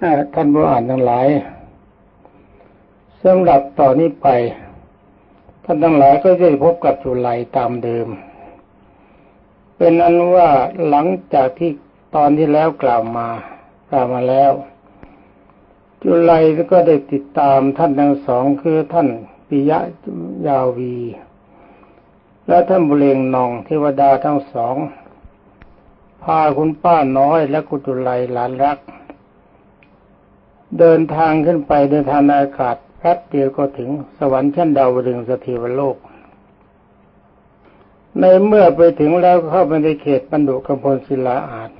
ท่านผู้อ่านทั้งหลายสำหรับต่อนนี้ไป ท่านทั้งหลายก็จะพบกับจุลัยตามเดิม เป็นอันว่าหลังจากที่ตอนที่แล้วกล่าวมากล่าวมาแล้ว จุลัยก็ได้ติดตามท่านทั้งสองคือท่านปิยะยาวี และท่านบุเรงนองเทวดาทั้งสอง พาคุณป้าน้อยและกุจุไลหลานรัก เดินทางขึ้นไปในทางอากาศแป๊บเดียวก็ถึงสวรรค์ชั้นดาวดึงสถิวโลก ในเมื่อไปถึงแล้วเข้าไปในเขตบรรดุกำพลศิลาอาจ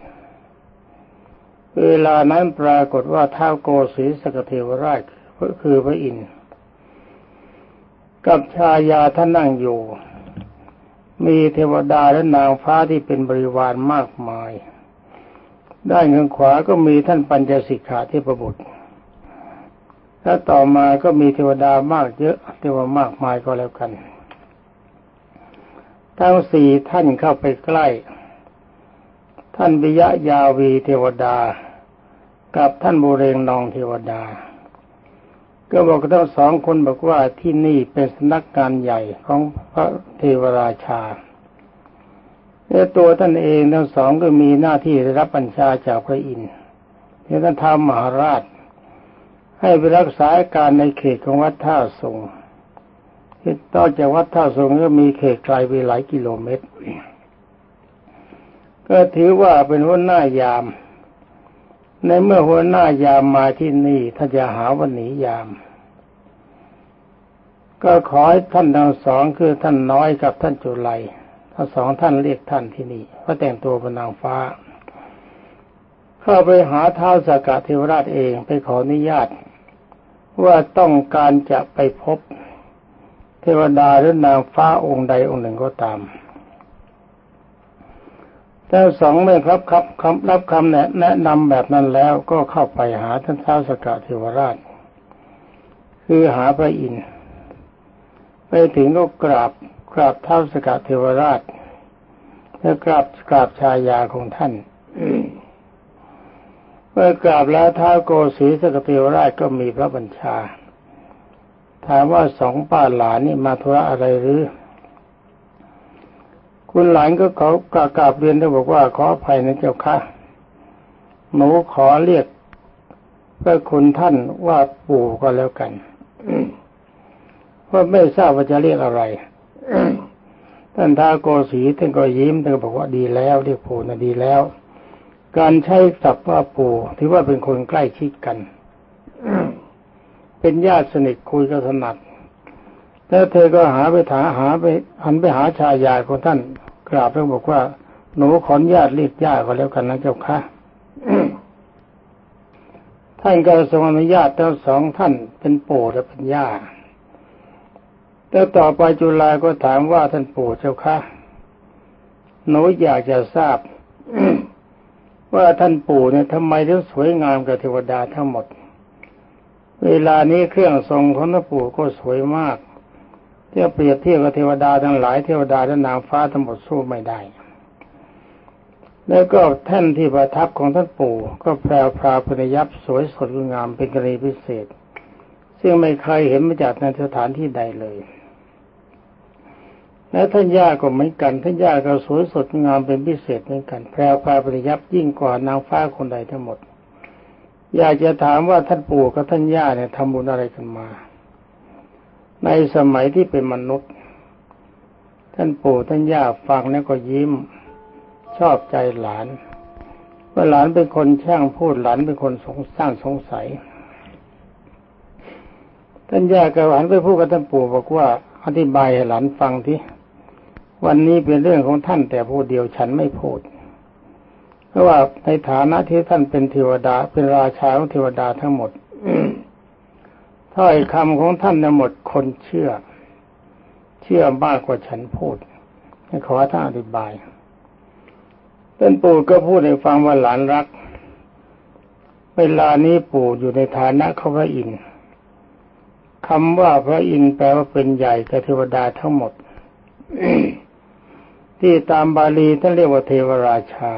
เวลานั้นปรากฏว่าท้าวโกศีสกเทวราชคือพระอินทร์กับชายาท่านนั่งอยู่ มีเทวดาและนางฟ้าที่เป็นบริวารมากมาย ด้านข้างขวาก็มีท่านปัญจสิกขาเทพบุตร และต่อมาก็มีเทวดามากเยอะเทวามากมายก็แล้วกัน ทั้งสี่ท่านเข้าไปใกล้ ท่านบิยะยาวีเทวดา กับท่านบุเรงนองเทวดา ก็บอกกันทั้งสองคนบอกว่าที่นี่เป็นสำนักงานใหญ่ของพระเทวราชาและตัวท่านเองทั้งสองก็มีหน้าที่ได้รับบัญชาจากพระอินทร์ที่ท่านทำมหาราช ให้ไปรักษาการในเขตของวัดท่าสงที่ต่อจากวัดท่าสงก็มีเขตไกลไปหลายกิโลเมตร ก็ถือว่าเป็นหัวหน้ายาม ในเมื่อหัวหน้ายามมาที่นี่ถ้าจะหาวันหนียาม ก็ขอให้ท่านทั้งสองคือท่านน้อยกับท่านจุไลทั้งสองท่านเรียกท่านที่นี่เพราะแต่งตัวเป็นนางฟ้าเข้าไปหาท้าวสกเทวราชเองไปขออนุญาต ว่าต้องการจะไปพบ เทวดาหรือนางฟ้าองค์ใดองค์หนึ่งก็ตามแต่สองเมื่อครับครับคำรับคำแนะนำแบบนั้นแล้วก็เข้าไปหาท่านท้าวสกะเทวราช คือหาพระอินทร์ไปถึงก็กราบกราบท้าวสกะเทวราชแล้วกราบกราบชายาของท่าน เมื่อกราบแล้วท้าวโกศีสกะเทวราชก็มีพระบัญชา ถามว่าสองป้าหลานนี่มาธุระอะไรหรือ คุณหลานก็เขากากาบเรียนแล้วบอกว่าขออภัยนะเจ้าค่ะหนูขอเรียกพระคุณท่านว่าปู่ก็แล้วกันเพราะไม่ทราบว่าจะเรียกอะไรท่านท้าโกสีท่านก็ยิ้มท่านก็บอกว่าดีแล้วเรียกปู่นะดีแล้ว การใช้ศัพท์ว่าปู่ถือว่าเป็นคนใกล้ชิดกัน เป็นญาติสนิทคุยกันถนัดแล้วเธอก็หาไปถาหาไปหันไปหาชายยายของท่านกราบแล้วบอกว่า หนูขออนุญาตเรียกย่าก็แล้วกันนะเจ้าค่ะท่านก็ทรงอนุญาตทั้งสองท่านเป็นปู่และเป็นย่าแล้วต่อไปจุฬาก็ถามว่าท่านปู่เจ้าค่ะหนูอยากจะทราบ ว่าท่านปู่เนี่ยทำไมถึงสวยงามกับเทวดาทั้งหมด เวลานี้เครื่องทรงของท่านปู่ก็สวยมากเทียบเปรียบเทียบกับเทวดาทั้งหลายเทวดาและนางฟ้าทั้งหมดสู้ไม่ได้ แล้วก็แท่นที่ประทับของท่านปู่ ก็แปลพราพนยับสวยสดงามเป็นกรณีพิเศษ ซึ่งไม่เคยเห็นมาจากในสถานที่ใดเลย และท่านย่าก็เหมือนกันท่านย่าก็สวยสดงามเป็นพิเศษเหมือนกัน แพรวพราปริยับยิ่งกว่านางฟ้าคนใดทั้งหมด อยากจะถามว่าท่านปู่กับท่านย่าเนี่ยทำบุญอะไรกันมา ในสมัยที่เป็นมนุษย์ ท่านปู่ท่านย่าฟังแล้วก็ยิ้ม ชอบใจหลานว่าหลานเป็นคนช่างพูดหลานเป็นคนสงสร้างสงสัย ท่านย่าก็หลานไปพูดกับท่านปู่บอกว่าอธิบายให้หลานฟังที่ วันนี้เป็นเรื่องของท่านแต่ผู้เดียวฉันไม่พูด เพราะว่าในฐานะที่ท่านเป็นเทวดาเป็นราชาของเทวดาทั้งหมดถ้อยคำของท่านหมดคนเชื่อ เชื่อมากกว่าฉันพูดให้ขอท่านอธิบายเป็นปู่ก็พูดให้ฟังว่าหลานรัก เวลานี้ปู่อยู่ในฐานะเขาพระอินทร์คำว่าพระอินทร์แปลว่าเป็นใหญ่กับเทวดาทั้งหมด ที่ตามบาลีท่านเรียกว่าเทวราชา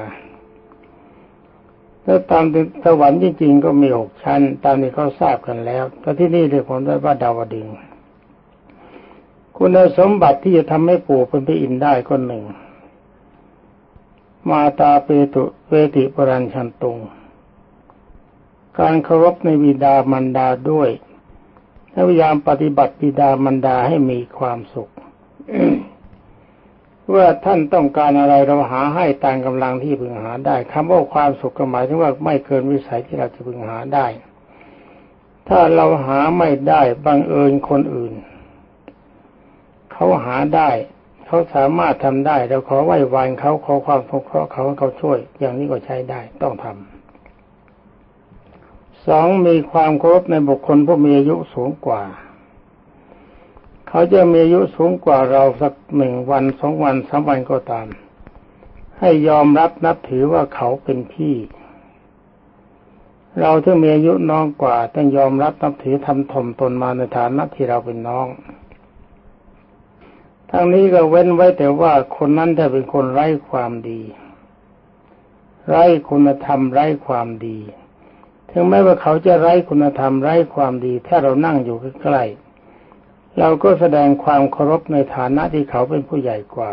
แล้วตามสวรรค์จริงๆก็มีหกชั้น ตามที่เขาทราบกันแล้วแต่ที่นี่เรียกผมว่าดาวดึงคุณสมบัติที่จะทำให้ปู่เป็นพระอินทร์ได้ก็หนึ่ง มาตาเปตุเวติปรัญชันตุง การเคารพในบิดามารดาด้วยพยายามปฏิบัติบิดามารดาให้มีความสุข ว่าท่านต้องการอะไรเราหาให้ตามกำลังที่พึงหาได้คำว่าความสุขก็หมายถึงว่าไม่เกินวิสัยที่เราจะพึงหาได้ ถ้าเราหาไม่ได้บังเอิญคนอื่น เขาหาได้ เขาสามารถทำได้เราขอไหว้วานเขาขอความสงเคราะห์เขาเขาช่วย อย่างนี้ก็ใช้ได้ต้องทำสองมีความเคารพในบุคคลผู้มีอายุสูงกว่า เขาจะมีอายุสูงกว่าเราสักหนึ่งวันสองวันสามวันก็ตาม ให้ยอมรับนับถือว่าเขาเป็นพี่ เราที่มีอายุน้องกว่าต้องยอมรับนับถือทำถ่มตนมาในฐานะที่เราเป็นน้อง ทั้งนี้ก็เว้นไว้แต่ว่าคนนั้นถ้าเป็นคนไร้ความดี ไร้คุณธรรมไร้ความดีถึงแม้ว่าเขาจะไร้คุณธรรมไร้ความดี ถ้าเรานั่งอยู่ใกล้ๆ เราก็แสดงความเคารพในฐานะที่เขาเป็นผู้ใหญ่กว่า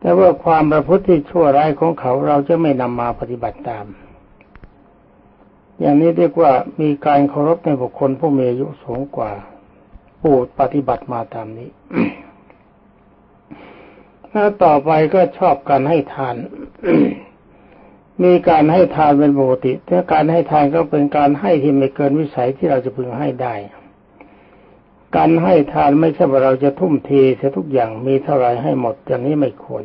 แต่ว่าความประพฤติที่ชั่วร้ายของเขาเราจะไม่นำมาปฏิบัติตาม อย่างนี้เรียกว่ามีการเคารพในบุคคลผู้มีอายุสูงกว่าปูดปฏิบัติมาตามนี้ถ้าต่อไปก็ชอบการให้ทาน มีการให้ทานเป็นปกติแต่การให้ทานก็เป็นการให้ที่ไม่เกินวิสัยที่เราจะพึงให้ได้ การให้ทานไม่ใช่ว่าเราจะทุ่มเทเสียทุกอย่างมีเท่าไรให้หมดอย่างนี้ไม่ควร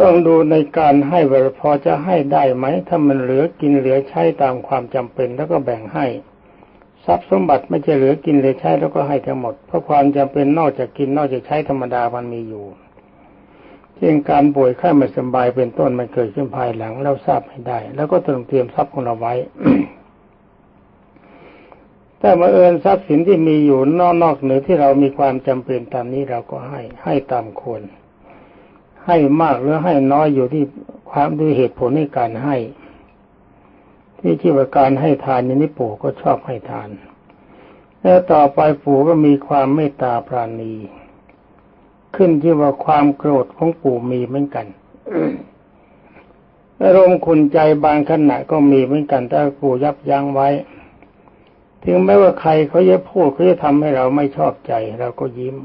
ต้องดูในการให้ว่าพอจะให้ได้ไหมถ้ามันเหลือกินเหลือใช้ตามความจำเป็นแล้วก็แบ่งให้ทรัพย์สมบัติไม่ใช่เหลือกินเหลือใช้แล้วก็ให้ทั้งหมดเพราะความจำเป็นนอกจากกินนอกจากใช้ธรรมดามันมีอยู่เช่นการป่วยไข้ไม่สบายเป็นต้นมันเกิดขึ้นภายหลังเราทราบไม่ได้ แล้วก็ต้องเตรียมทรัพย์ของเราไว้ ถ้ามาเอิญทรัพย์สินที่มีอยู่นอกนอกเหนือที่เรามีความจำเป็นตามนี้เราก็ให้ให้ตามควรให้มากหรือให้น้อยอยู่ที่ความด้วยเหตุผลในการให้ ที่ที่ว่าการให้ทานนี้ปู่ก็ชอบให้ทาน แล้วต่อไปปู่ก็มีความเมตตาปราณี ขึ้นที่ว่าความโกรธของปู่มีเหมือนกันอารมณ์คุณใจบางขณะก็มีเหมือนกันแต่ปู่ยับยั้งไว้ ถึงแม้ว่าใครเขาจะพูดเขาจะทำให้เราไม่ชอบใจเราก็ยิ้ม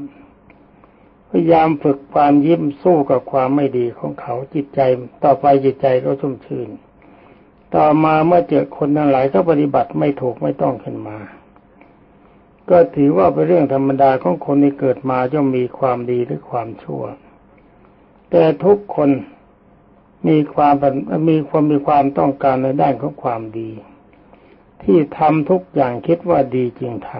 พยายามฝึกความยิ้มสู้กับความไม่ดีของเขาจิตใจ ต่อไปจิตใจก็ชุ่มชื่น ต่อมาเมื่อเจอคนทั้งหลายก็ปฏิบัติไม่ถูกไม่ต้องขึ้นมา ก็ถือว่าเป็นเรื่องธรรมดาของคนที่เกิดมาย่อมมีความดีหรือความชั่ว แต่ทุกคนมีความมีความมีความต้องการในด้านของความดี ที่ทำทุกอย่างคิดว่าดีจริงท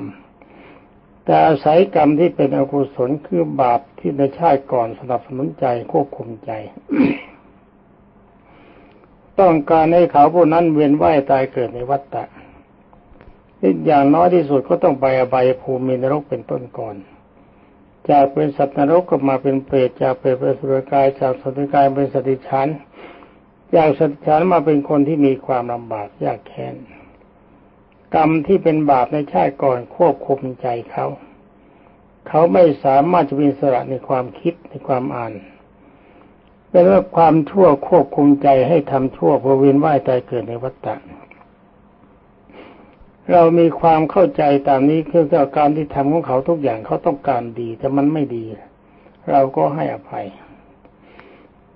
ำแต่อาศัยกรรมที่เป็นอกุศลคือบาปที่ในชาติก่อนสนับสนุนใจควบคุมใจ ต้องการให้เขาผู้นั้นเวียนว่ายตายเกิดในวัฏฏะอย่างน้อยที่สุดก็ต้องไปอบายภูมินรกเป็นต้นก่อน จากเป็นสัตว์นรกก็มาเป็นเปรตจากเปรตเป็นสุรกายจากสุรกายเป็นสติชันจากสติชันมาเป็นคนที่มีความลำบากยากแค้น กรรมที่เป็นบาปในชาติก่อนควบคุมใจเขา เขาไม่สามารถจะเป็นสระในความคิดในความอ่านเป็นว่าความชั่วควบคุมใจให้ทำชั่วเพื่อเวียนว่ายตายเกิดในวัฏฏะเรามีความเข้าใจตามนี้คือการที่ทำของเขาทุกอย่างเขาต้องการดี แต่มันไม่ดี เราก็ให้อภัย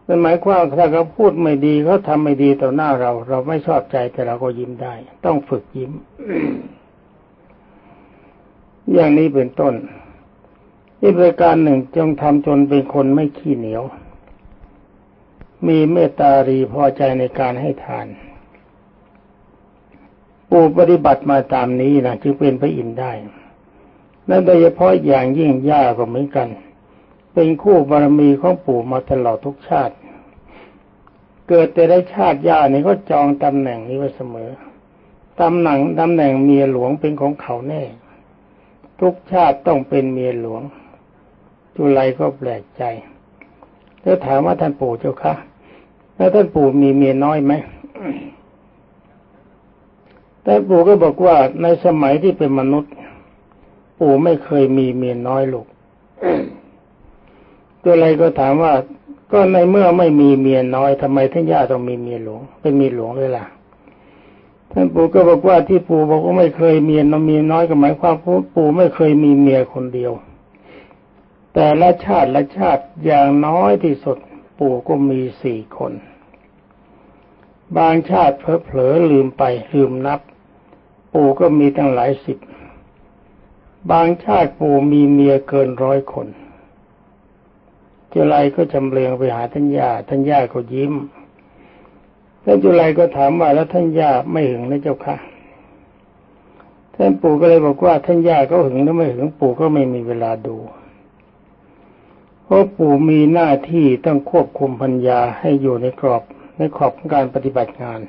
เป็นหมายความถ้าเขาพูดไม่ดีเขาทำไม่ดีต่อหน้าเรา เราไม่ชอบใจแต่เราก็ยิ้มได้ ต้องฝึกยิ้ม อย่างนี้เป็นต้นอีกประการหนึ่งจงทำจนเป็นคนไม่ขี้เหนียว มีเมตตารีพอใจในการให้ทานปู่ปฏิบัติมาตามนี้นะจึงเป็นพระอินทร์ได้และโดยเฉพาะอย่างยิ่งย่าก็เหมือนกัน เป็นคู่บารมีของปู่มาตลอดทุกชาติ เกิดแต่ได้ชาติย่านี่ก็จองตำแหน่งนี้ไว้เสมอตำแหน่งตำแหน่งเมียหลวงเป็นของเขาแน่ ทุกชาติต้องเป็นเมียหลวง จุไลก็แปลกใจแล้วถามว่าท่านปู่เจ้าคะแล้วท่านปู่มีเมียน้อยไหมแต่ปู่ก็บอกว่าในสมัยที่เป็นมนุษย์ ปู่ไม่เคยมีเมียน้อยลูก ตัวอะไรก็ถามว่า ก็ในเมื่อไม่มีเมียน้อยทำไมท่านย่าต้องมีเมียหลวงเป็นเมียหลวงเลยล่ะท่านปู่ก็บอกว่าที่ปู่บอกว่าไม่เคยเมียน้อยมีน้อยก็หมายความว่าปู่ไม่เคยมีเมียคนเดียว แต่ละชาติละชาติอย่างน้อยที่สุด ปู่ก็มีสี่คน บางชาติเผลอๆลืมไปลืมนับ ปู่ก็มีตั้งหลายสิบบางชาติปู่มีเมียเกินร้อยคน จุไลก็จำเรียงไปหาท่านย่าท่านย่าก็ยิ้มท่านจุไลก็ถามว่าแล้วท่านย่าไม่หึงนะเจ้าค่ะท่านปู่ก็เลยบอกว่าท่านย่าก็หึงหรือไม่หึงปู่ก็ไม่มีเวลาดู เพราะปู่มีหน้าที่ต้องควบคุมพัญญาให้อยู่ในกรอบในขอบของการปฏิบัติงาน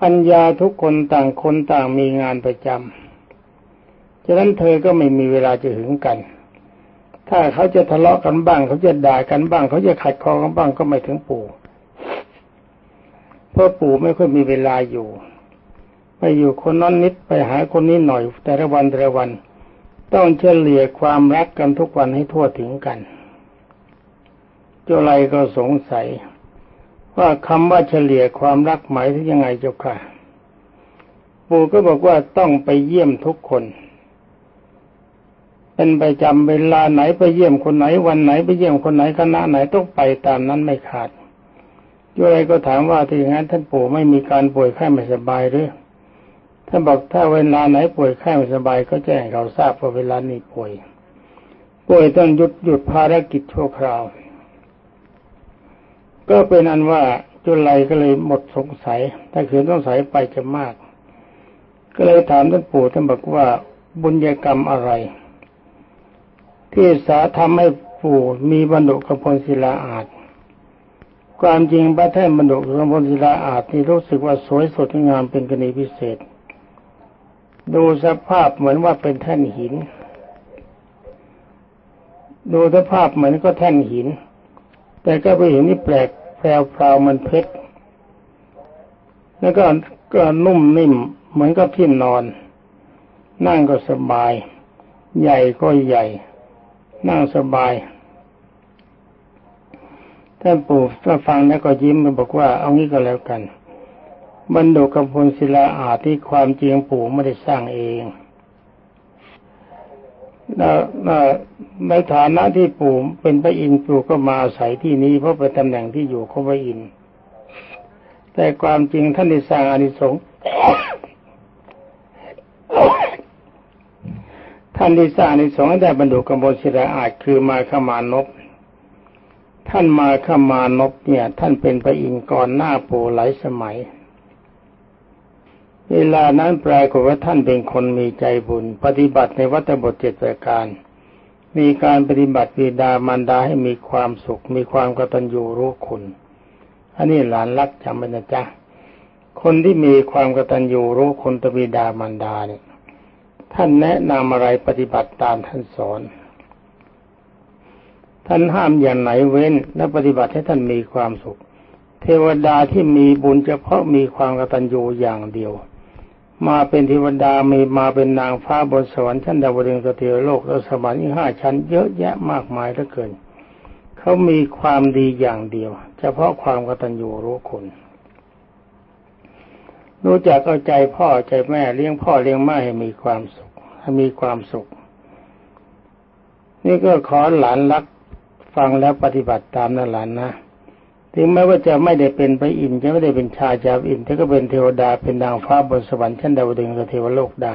พัญญาทุกคนต่างคนต่างมีงานประจำฉะนั้นเธอก็ไม่มีเวลาจะหึงกัน ถ้าเขาจะทะเลาะกันบ้าง เขาจะด่ากันบ้าง เขาจะขัดคอกันบ้างก็ไม่ถึงปู่เพราะปู่ไม่ค่อยมีเวลาอยู่ ไปอยู่คนนั้นนิดไปหาคนนี้หน่อย แต่ละวันแต่ละวัน ต้องเฉลี่ยความรักกันทุกวันให้ทั่วถึงกัน เจ้าไรก็สงสัย ว่าคำว่าเฉลี่ยความรักหมายถึงยังไงเจ้าค่ะ ปู่ก็บอกว่าต้องไปเยี่ยมทุกคน เป็นไปจำเวลาไหนไปเยี่ยมคนไหนวันไหนไปเยี่ยมคนไหนคณะไหนต้องไปตามนั้นไม่ขาดย่อะไรก็ถามว่าที่อย่างนั้นท่านปู่ไม่มีการป่วยไข้ไม่สบายหรือท่านบอกถ้าเวลาไหนป่วยไข้ไม่สบายก็แจ้งเขาทราบว่าเวลานี้ป่วย ป่วยต้องหยุดหยุดภารกิจชั่วคราว ก็เป็นอันว่าจุลัยก็เลยหมดสงสัย ถ้าขืนสงสัยไปจะมาก ก็เลยถามท่านปู่ท่านบอกว่าบุญญกรรมอะไร ที่สาทำให้ปู่มีบรรดุกพลศิลาอาจความจริงพระแท่นบรรดุกพลศิลาอาจที่รู้สึกว่าสวยสดงามเป็นกรณีพิเศษ ดูสภาพเหมือนว่าเป็นแท่นหิน ดูสภาพเหมือนก็แท่นหิน แต่ก็ไปเห็นนี่แปลกแพรวพราวมันเพชรแล้วก็ก็นุ่มนิ่มเหมือนกับที่นอน นั่งก็สบาย ใหญ่ก็ใหญ่ นั่งสบายท่านปู่ก็ฟังแล้วก็ยิ้มก็บอกว่าเอางี้ก็แล้วกันบรรดุกพลศิลาอาที่ความจริงปู่ไม่ได้สร้างเองในฐานะที่ปู่เป็นพระอินทร์ปู่ก็มาอาศัยที่นี้เพราะเป็นตำแหน่งที่อยู่ของพระอินทร์แต่ความจริงท่านได้สร้างอานิสงส์ ท่านที่สร้างในสองได้บรรดุกำบลศิลาอาจคือมาขมานพท่านมาขมานพเนี่ย ท่านเป็นพระอินทร์ก่อนหน้าปู่หลายสมัย เวลานั้นปรากฏว่าท่านเป็นคนมีใจบุญ ปฏิบัติในวัตบทเจ็ดประการ มีการปฏิบัติวิดามารดาให้มีความสุข มีความกตัญญูรู้คุณ อันนี้หลานรักจำไว้นะจ๊ะคนที่มีความกตัญญูรู้คุณตบิดามารดาเนี่ย ท่านแนะนำอะไรปฏิบัติตามท่านสอน ท่านห้ามอย่างไหนเว้น และปฏิบัติให้ท่านมีความสุข เทวดาที่มีบุญเฉพาะมีความกตัญญูอย่างเดียว มาเป็นเทวดามีมาเป็นนางฟ้าบนสวรรค์ชั้นดาวดึงสเทวโลกและสวรรค์อีกห้าชั้นเยอะแยะมากมายเหลือเกินเขามีความดีอย่างเดียว เฉพาะความกตัญญูรู้คุณรู้จักเอาใจพ่อใจแม่เลี้ยงพ่อเลี้ยงแม่ให้มีความสุข มีความสุข นี่ก็ขอหลานรักฟังแล้วปฏิบัติตามนั่นหลานนะถึงแม้ว่าจะไม่ได้เป็นพระอินทร์จะไม่ได้เป็นชายจาอินทร์แต่ก็เป็นเทวดาเป็นนางฟ้าบนสวรรค์ชั้นดาวดึงกับเทวโลกได้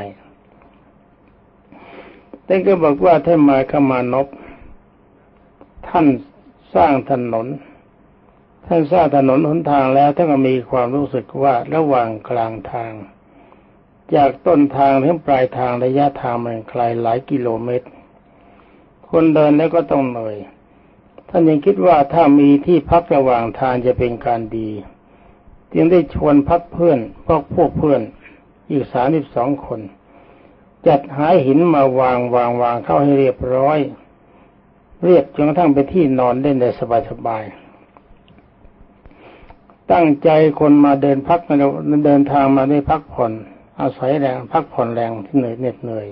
แต่ก็บอกว่าท่านมาขมานพท่านสร้างถนน ท่านสร้างถนนหนทางแล้วท่านก็มีความรู้สึกว่าระหว่างกลางทาง จากต้นทางถึงปลายทางระยะทางมันไกลหลายกิโลเมตร คนเดินแล้วก็ต้องเหนื่อยท่านยังคิดว่าถ้ามีที่พักระหว่างทางจะเป็นการดี จึงได้ชวนพักเพื่อนพวกพวกเพื่อนอีกสามสิบสองคน จัดหาหินมาวางวางวางเข้าให้เรียบร้อย เรียบจนกระทั่งไปที่นอนเล่นได้สบายสบายตั้งใจคนมาเดินพักมาเดินทางมาได้พักผ่อน อาศัยแรงพักผ่อนแรงที่เหนื่อยเหน็ดเหนื่อย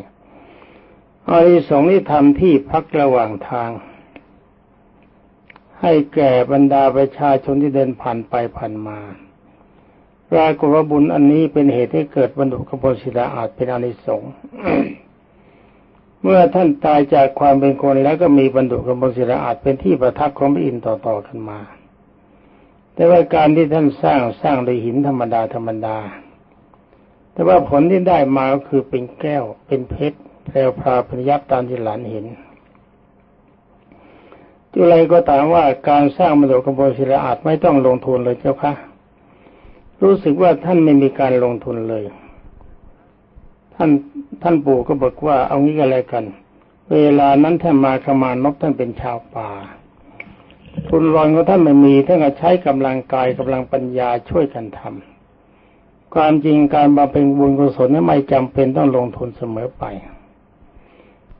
อริสงนี้ทำที่พักระหว่างทาง ให้แก่บรรดาประชาชนที่เดินผ่านไปผ่านมาปรากฏว่าบุญอันนี้เป็นเหตุให้เกิดบรรลุกบศิลาอาจเป็นอานิสงส์เมื่อท่านตายจากความเป็นคนแล้วก็มีบรรลุกบศิลาอาจเป็นที่ประทับของพระอินทร์ต่อๆกันมา แต่ว่าการที่ท่านสร้างสร้างโดยหินธรรมดาธรรมดา แต่ว่าผลที่ได้มาก็คือเป็นแก้ว เป็นเพชรแพรวพราพยับตามที่หลานเห็นจุไรก็ถามว่าการสร้างมรดกกบศิลาอาจไม่ต้องลงทุนเลยเจ้าคะรู้สึกว่าท่านไม่มีการลงทุนเลย ท่านท่านปู่ก็บอกว่าเอางี้ก็แล้วกัน เวลานั้นท่านมาขมานพท่านเป็นชาวป่า ทุนรอนของท่านไม่มีท่านก็ใช้กำลังกายกำลังปัญญาช่วยกันทำ ความจริงการบำเพ็ญบุญกุศลนั้นไม่จำเป็นต้องลงทุนเสมอไป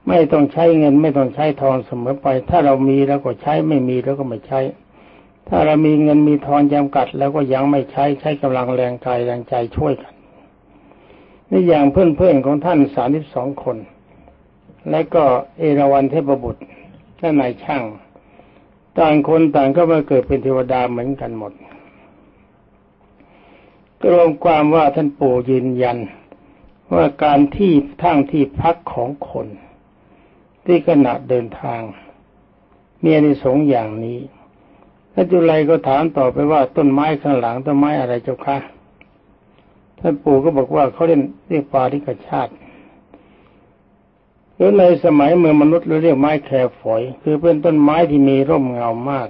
ไม่ต้องใช้เงิน ไม่ต้องใช้ทองเสมอไป ถ้าเรามีแล้วก็ใช้ไม่มีแล้วก็ไม่ใช้ ถ้าเรามีเงินมีทองจำกัด แล้วก็ยังไม่ใช้ใช้กำลังแรงกายแรงใจช่วยกันนี่อย่างเพื่อนๆของท่านสามสิบสองคน และก็เอราวันเทพบุตรและนายช่าง ต่างคนต่างก็มาเกิดเป็นเทวดาเหมือนกันหมด ก็รวมความว่าท่านปู่ยืนยัน ว่าการที่ทั้งที่พักของคน ที่ขณะเดินทางมีอนิสงส์อย่างนี้ท่านจุลัยก็ถามต่อไปว่าต้นไม้ข้างหลังต้นไม้อะไรเจ้าคะท่านปู่ก็บอกว่าเขาเรียกเรียกปาริกชาติหรือในสมัยเมื่อมนุษย์เราเรียกไม้แครฝอย คือเป็นต้นไม้ที่มีร่มเงามาก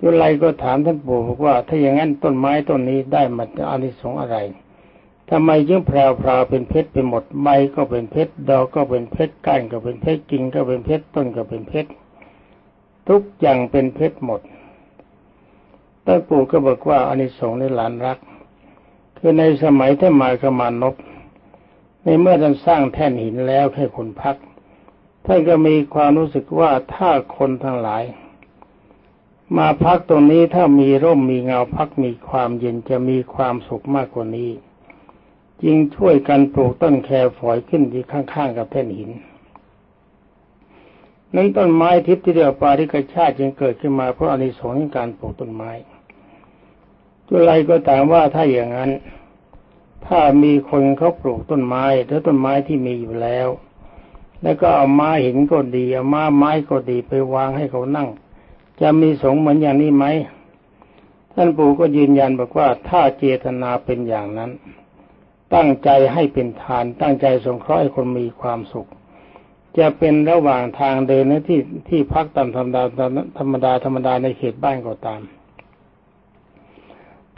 จุลัยก็ถามท่านปู่บอกว่า ถ้าอย่างนั้นต้นไม้ต้นนี้ได้มาอานิสงส์อะไรทำไมจึงแพรวพราวเป็นเพชรไปหมดใบก็เป็นเพชรดอกก็เป็นเพชรก้านก็เป็นเพชรกิ่งก็เป็นเพชรต้นก็เป็นเพชรทุกอย่างเป็นเพชรหมดท่านปู่ก็บอกว่าอานิสงส์ในหลานรัก คือในสมัยท่านมาขมานพในเมื่อท่านสร้างแท่นหินแล้วให้คนพักท่านก็มีความรู้สึกว่าถ้าคนทั้งหลาย มาพักตรงนี้ถ้ามีร่มมีเงาพักมีความเย็นจะมีความสุขมากกว่านี้ จึงช่วยกันปลูกต้นแครฝอยขึ้นที่ข้างๆกับแท่นหินนั้นต้นไม้ทิพย์ที่เรียกปาริกชาติจึงเกิดขึ้นมาเพราะอานิสงส์ในการปลูกต้นไม้จุไรก็ตามว่าถ้าอย่างนั้น ถ้ามีคนเขาปลูกต้นไม้หรือต้นไม้ที่มีอยู่แล้ว แล้วก็เอาไม้หินก็ดีเอาไม้ไม้ก็ดีไปวางให้เขานั่ง จะมีสงเหมือนอย่างนี้ไหมท่านปู่ก็ยืนยันบอกว่าถ้าเจตนาเป็นอย่างนั้น ตั้งใจให้เป็นทาน ตั้งใจสงเคราะห์ให้คนมีความสุข จะเป็นระหว่างทางเดินนะที่ที่พักตามธรรมดาธรรมดาธรรมดาในเขตบ้านก็ตาม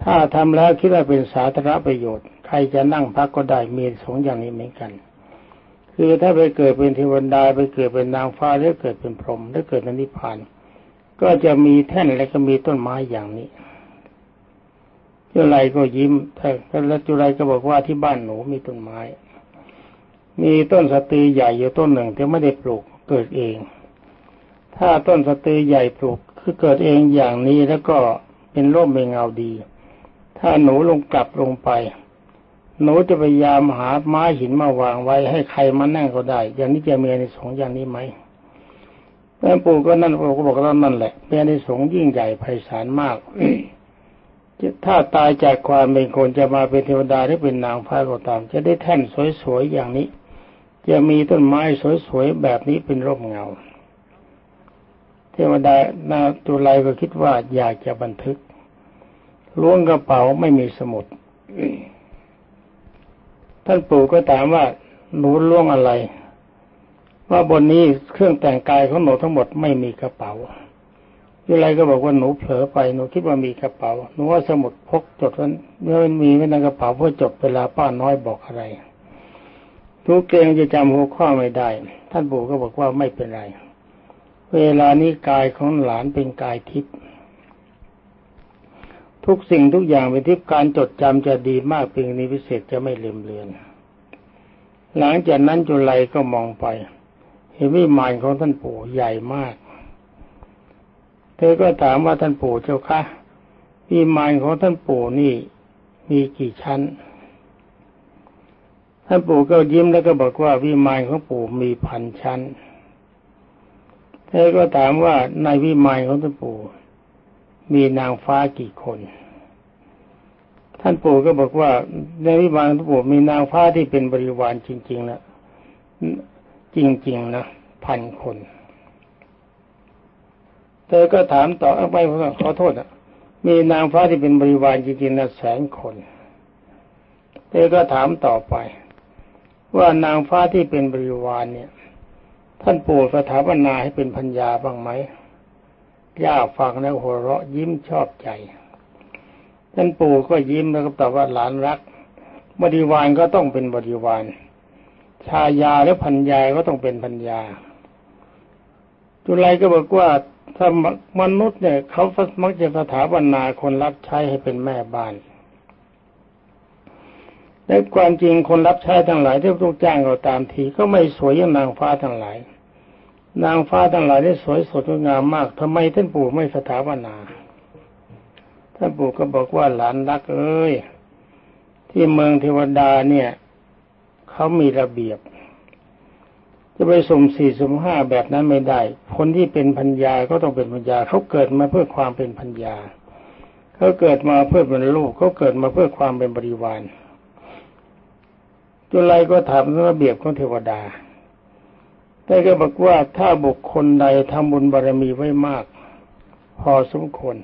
ถ้าทำแล้วคิดว่าเป็นสาธารณประโยชน์ ใครจะนั่งพักก็ได้มีสงอย่างนี้เหมือนกัน คือถ้าไปเกิดเป็นเทวดาไปเกิดเป็นนางฟ้าหรือเกิดเป็นพรหมหรือเกิดในนิพพาน ก็จะมีแท่นและก็มีต้นไม้อย่างนี้จุไรก็ยิ้มถ้าแล้วจุไรก็บอกว่าที่บ้านหนูมีต้นไม้ มีต้นสตรีใหญ่อยู่ต้นหนึ่งที่ไม่ได้ปลูกเกิดเอง ถ้าต้นสตรีใหญ่ปลูกคือเกิดเองอย่างนี้แล้วก็เป็นร่มเป็นเงาดี ถ้าหนูลงกลับลงไป หนูจะพยายามหาไม้หินมาวางไว้ให้ใครมานั่งก็ได้ อย่างนี้จะมีในสองอย่างนี้ไหม แม่ปู่ก็นั่นปู่ก็บอกว่านั่นแหละเป็นในสงยิ่งใหญ่ไพศาลมากถ้าตายจากความเป็นคนจะมาเป็นเทวดาหรือเป็นนางฟ้าก็ตาม จะได้แท่นสวยๆอย่างนี้ จะมีต้นไม้สวยๆแบบนี้เป็นร่มเงา เทวดานาตุไลก็คิดว่าอยากจะบันทึกล้วงกระเป๋าไม่มีสมุดท่านปู่ก็ถามว่าหนูล้วงอะไร ว่าบนนี้เครื่องแต่งกายของหนูทั้งหมดไม่มีกระเป๋ายุไรก็บอกว่าหนูเผลอไปหนูคิดว่ามีกระเป๋าหนูว่าสมุดพกจดว่าเมื่อมันมีไว้ในกระเป๋าเพื่อจดเวลาป้าน้อยบอกอะไรทุกเกงจะจำหัวข้อไม่ได้ ท่านปู่ก็บอกว่าไม่เป็นไร เวลานี้กายของหลานเป็นกายทิพย์ทุกสิ่งทุกอย่างเป็นทิพย์การจดจำจะดีมากเป็นนิพิเศษจะไม่ลืมเลือน หลังจากนั้นจุลัยก็มองไป วิมานของท่านปู่ใหญ่มาก เธอก็ถามว่าท่านปู่เจ้าคะวิมานของท่านปู่นี่มีกี่ชั้น ท่านปู่ก็ยิ้มแล้วก็บอกว่าวิมานของปู่มีพันชั้น เธอก็ถามว่าในวิมานของท่านปู่มีนางฟ้ากี่คน ท่านปู่ก็บอกว่าในวิมานท่านปู่มีนางฟ้าที่เป็นบริวารจริงๆนะ จริง ๆ นะพันคน เธอก็ถามต่อไปขอโทษนะมีนางฟ้าที่เป็นบริวารจริงๆนะแสนคน เธอก็ถามต่อไป ว่านางฟ้าที่เป็นบริวารเนี่ย ท่านปู่สถาปนาให้เป็นพัญญาบ้างไหมย่าฟังแล้วหัวเราะยิ้มชอบใจ ท่านปู่ก็ยิ้มแล้วก็ตอบว่าหลานรัก บริวารก็ต้องเป็นบริวาร ชายาและพัญญาก็ต้องเป็นพัญญาจุลัยก็บอกว่าถ้ามนุษย์เนี่ยเขามักจะสถาปนาคนรับใช้ให้เป็นแม่บ้านและความจริงคนรับใช้ทั้งหลายที่ลูกจ้างเราตามทีก็ไม่สวยอย่างนางฟ้าทั้งหลาย นางฟ้าทั้งหลายได้สวยสดงามมากทำไมท่านปู่ไม่สถาปนา ท่านปู่ก็บอกว่าหลานรักเอ้ยที่เมืองเทวดาเนี่ย เขามีระเบียบ จะไปสุ่มสี่สุ่มห้าแบบนั้นไม่ได้ คนที่เป็นพัญญาก็ต้องเป็นพัญญาเขาเกิดมาเพื่อความเป็นพัญญาเขาเกิดมาเพื่อเป็นลูกเขาเกิดมาเพื่อความเป็นบริวารจุลัยก็ถามระเบียบของเทวดาแต่ก็บอกว่าถ้าบุคคลใดทำบุญบารมีไว้มาก พอสมควร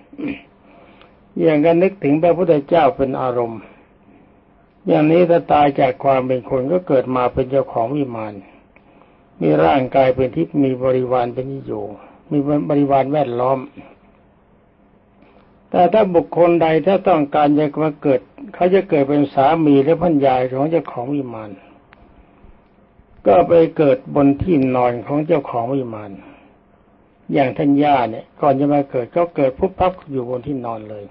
อย่างกันนึกถึงพระพุทธเจ้าเป็นอารมณ์ อย่างนี้ถ้าตายจากความเป็นคนก็เกิดมาเป็นเจ้าของวิมานมีร่างกายเป็นทิพย์มีบริวารเป็นนิอยู่ มีบริวารแวดล้อม แต่ถ้าบุคคลใดถ้าต้องการจะมาเกิด เขาจะเกิดเป็นสามีและพันยายของเจ้าของวิมานก็ไปเกิดบนที่นอนของเจ้าของวิมานอย่างท่านย่าเนี่ย ก่อนจะมาเกิดก็เกิดพุบพับอยู่บนที่นอนเลย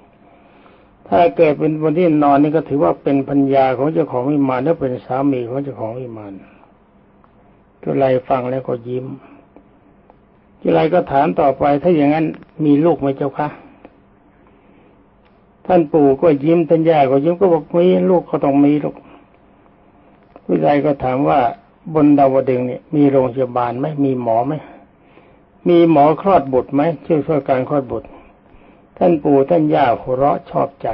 ถ้าเกิดเป็นบนที่นอนนี่ก็ถือว่าเป็นพัญญาของเจ้าของวิมานและเป็นสามีของเจ้าของวิมานจุไลฟังแล้วก็ยิ้ม จุไลก็ถามต่อไป ถ้าอย่างนั้นมีลูกไหมเจ้าคะท่านปู่ก็ยิ้มท่านย่าก็ยิ้มก็บอกมีลูกก็ต้องมีลูกผู้ชายก็ถามว่าบนดาวดึงเนี่ยมีโรงพยาบาลไหมมีหมอไหมมีหมอคลอดบุตรไหมช่วยช่วยการคลอดบุตร ท่านปู่ท่านย่าหัวเราะชอบใจ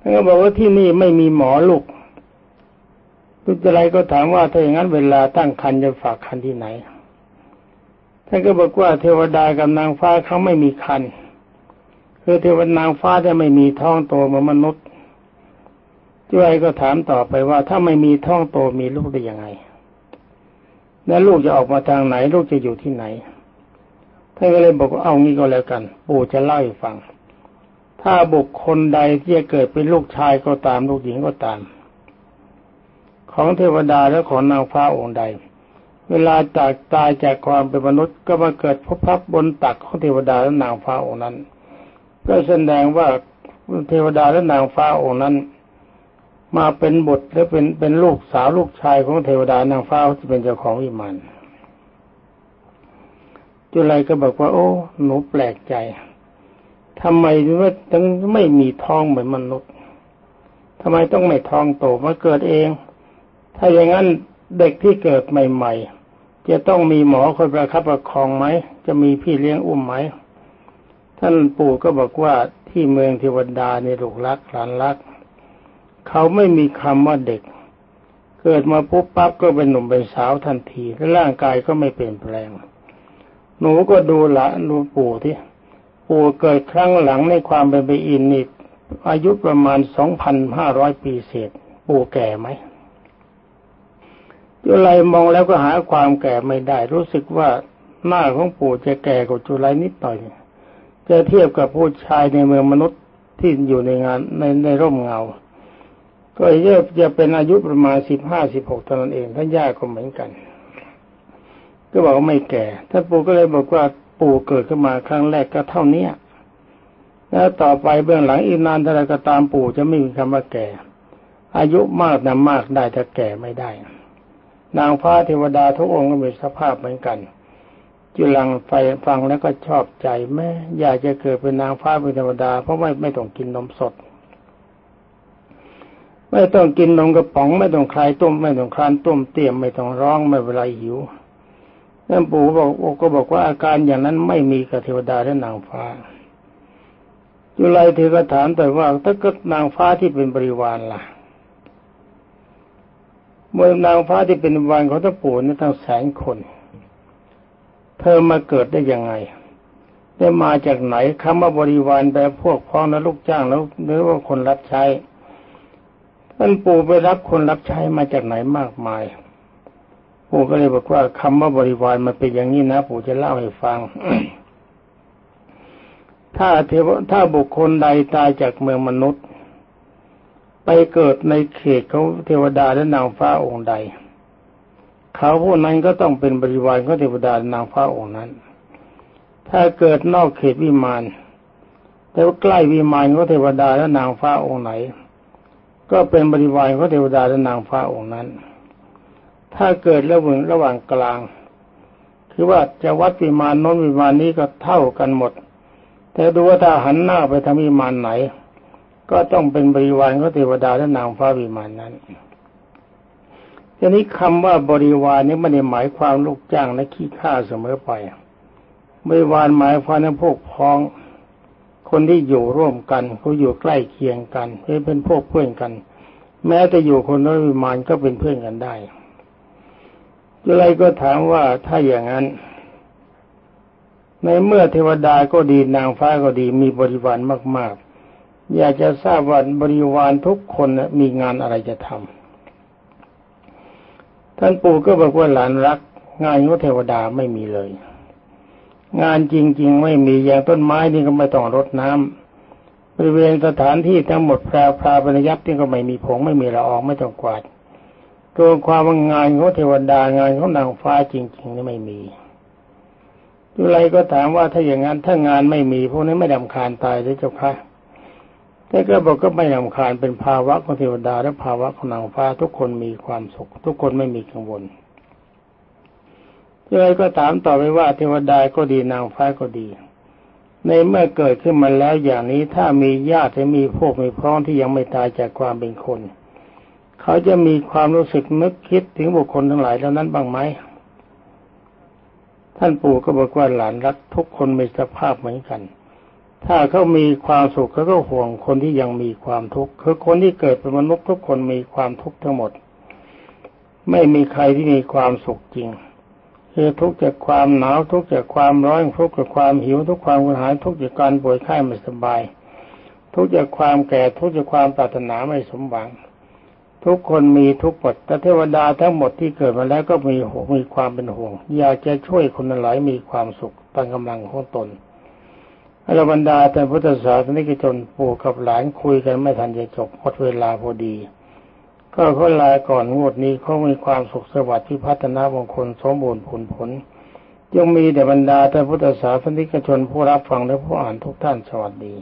ท่านก็บอกว่าที่นี่ไม่มีหมอลูกทุกอะไรก็ถามว่าถ้าอย่างนั้นเวลาตั้งครรภ์จะฝากครรภ์ที่ไหนท่านก็บอกว่าเทวดากับนางฟ้าเขาไม่มีครรภ์คือเทวดานางฟ้าจะไม่มีท้องโตเหมือนมนุษย์จุไรก็ถามต่อไปว่าถ้าไม่มีท้องโตมีลูกได้ยังไง แล้วลูกจะออกมาทางไหน ลูกจะอยู่ที่ไหน ท่านก็เลยบอกว่าเอางี้ก็แล้วกัน ปู่จะเล่าให้ฟัง ถ้าบุคคลใดที่จะเกิดเป็นลูกชายก็ตามลูกหญิงก็ตาม ของเทวดาและของนางฟ้าองค์ใด เวลาจากตายจากความเป็นมนุษย์ก็มาเกิดพบพับบนตักของเทวดาและนางฟ้าองค์นั้นก็แสดงว่าเทวดาและนางฟ้าองค์นั้น มาเป็นบุตรหรือเป็นเป็นลูกสาวลูกชายของเทวดานางฟ้าที่เป็นเจ้าของวิมาน จุลัยก็บอกว่า โอ้หนูแปลกใจทำไมว่าถึงไม่มีท้องเหมือนมนุษย์ทำไมต้องไม่ท้องโตมาเกิดเอง ถ้าอย่างนั้นเด็กที่เกิดใหม่ ๆ จะต้องมีหมอคอยประคับประคองไหม จะมีพี่เลี้ยงอุ้มไหม ท่านปู่ก็บอกว่าที่เมืองเทวดาในลูกรักหลานรัก เขาไม่มีคำว่าเด็ก เกิดมาปุ๊บปั๊บก็เป็นหนุ่มเป็นสาวทันทีและร่างกายก็ไม่เปลี่ยนแปลง หนูก็ดูละดูปู่ที่ปู่เกิดครั้งหลังในความเป็นไปอินนี่อายุประมาณสองพันห้าร้อยปีเศษ ปู่แก่ไหมจุไลมองแล้วก็หาความแก่ไม่ได้ รู้สึกว่าหน้าของปู่จะแก่กว่าจุไลนิดหน่อยจะเทียบกับผู้ชายในเมืองมนุษย์ที่อยู่ในงานในในร่มเงา ก็เยอะจะเป็นอายุประมาณสิบห้าสิบหกเท่านั้นเองท่านย่าก็เหมือนกัน ก็บอกว่าไม่แก่ท่านปู่ก็เลยบอกว่าปู่เกิดขึ้นมาครั้งแรกก็เท่านี้แล้วต่อไปเบื้องหลังอีกนานเท่าไรก็ตามปู่จะไม่มีคำว่าแก่ อายุมากนะมากได้แต่แก่ไม่ได้ นางฟ้าเทวดาทุกองค์ก็มีสภาพเหมือนกัน จุลังไฟฟังแล้วก็ชอบใจแม่อยากจะเกิดเป็นนางฟ้าเป็นเทวดาเพราะไม่ไม่ต้องกินนมสด ไม่ต้องกินนมกระป๋อง ไม่ต้องคลายต้มไม่ต้องคลานต้มเตี่ยมไม่ต้องร้องไม่เวลาหิว นั่นปู่บอกก็บอกว่าอาการอย่างนั้นไม่มีกับเทวดาและนางฟ้าจุลัยเธอก็ถามแต่ว่าถ้าเกิดนางฟ้าที่เป็นบริวารล่ะเมื่อนางฟ้าที่เป็นบริวารของตะปู่นี่ตั้งแสนคน เธอมาเกิดได้ยังไง ได้มาจากไหนคำว่าบริวารแปลพวกพ้องและลูกจ้างแล้วหรือว่าคนรับใช้ท่านปู่ไปรับคนรับใช้มาจากไหนมากมาย ปู่ก็เลยบอกว่าคำว่าบริวารมันเป็นอย่างนี้นะ ปู่จะเล่าให้ฟัง ถ้าเทวถ้าบุคคลใดตายจากเมืองมนุษย์ ไปเกิดในเขตเขาเทวดาและนางฟ้าองค์ใด เขาผู้นั้นก็ต้องเป็นบริวารของเทวดานางฟ้าองค์นั้น ถ้าเกิดนอกเขตวิมานแต่ว่าใกล้วิมานของเทวดาและนางฟ้าองค์ไหน ก็เป็นบริวารของเทวดาและนางฟ้าองค์นั้น ถ้าเกิดระหว่างระหว่างกลาง คือว่าจะวัดวิมานโน้นวิมานนี้ก็เท่ากันหมด แต่ดูว่าถ้าหันหน้าไปทางวิมานไหน ก็ต้องเป็นบริวารของเทวดาและนางฟ้าวิมานนั้นทีนี้คำว่าบริวารนี้ไม่ได้หมายความลูกจ้างและขี้ข้าเสมอไปบริวารหมายความว่าพวกพ้อง คนที่อยู่ร่วมกันเขาอยู่ใกล้เคียงกันเป็นพวกเพื่อนกัน แม้แต่อยู่คนน้อยวิมานก็เป็นเพื่อนกันได้ อะไรก็ถามว่าถ้าอย่างนั้น ในเมื่อเทวดาก็ดีนางฟ้าก็ดีมีบริวารมาก ๆ อยากจะทราบว่าบริวารทุกคนมีงานอะไรจะทำท่านปู่ก็บอกว่าหลานรัก งานของเทวดาไม่มีเลย งานจริง ๆ ไม่มีอย่างต้นไม้นี่ก็ไม่ต้องรดน้ำบริเวณสถานที่ทั้งหมดแพราพราบรรยับนี่ก็ไม่มีผงไม่มีละอองไม่ต้องกวาด ตัวความงานของเทวดางานของนางฟ้าจริงๆนี่ไม่มีอยู่ไรก็ถามว่าถ้าอย่างนั้นถ้างานไม่มีพวกนี้ไม่ดำคาญตายหรือเจ้าคะแต่ก็บอกก็ไม่ลำคาญเป็นภาวะของเทวดาและภาวะของนางฟ้าทุกคนมีความสุข ทุกคนไม่มีกังวลเลยก็ถามต่อไปว่าเทวดาก็ดีนางฟ้าก็ดี ในเมื่อเกิดขึ้นมาแล้วอย่างนี้ถ้ามีญาติมีพวกมีพ้องที่ยังไม่ตายจากความเป็นคน เขาจะมีความรู้สึกนึกคิดถึงบุคคลทั้งหลายเหล่านั้นบ้างไหมท่านปู่ก็บอกว่าหลานรักทุกคนมีสภาพเหมือนกัน ถ้าเขามีความสุขเขาก็ห่วงคนที่ยังมีความทุกข์คือคนที่เกิดเป็นมนุษย์ทุกคนมีความทุกข์ทั้งหมด ไม่มีใครที่มีความสุขจริงคือทุกข์จากความหนาวทุกข์จากความร้อนทุกข์จากความหิวทุกความกระหายทุกข์จากการป่วยไข้ไม่สบาย ทุกข์จากความแก่ทุกข์จากความปรารถนาไม่สมหวัง ทุกคนมีทุกข์หมดแต่เทวดาทั้งหมดที่เกิดมาแล้วก็มีห่วงมีความเป็นห่วง อยากจะช่วยคนหลายมีความสุขตามกำลังของตนอรบรรดาแต่พุทธศาสนิกชนปู่กับหลานคุยกันไม่ทันจะจบหมดเวลาพอดี ก็ขอลาก่อนงวดนี้เขามีความสุขสวัสดิ์ที่พัฒนามงคลสมบูรณ์ผลผลยังมีแต่บรรดาแต่พุทธศาสนิกชนผู้รับฟังและผู้อ่านทุกท่านสวัสดี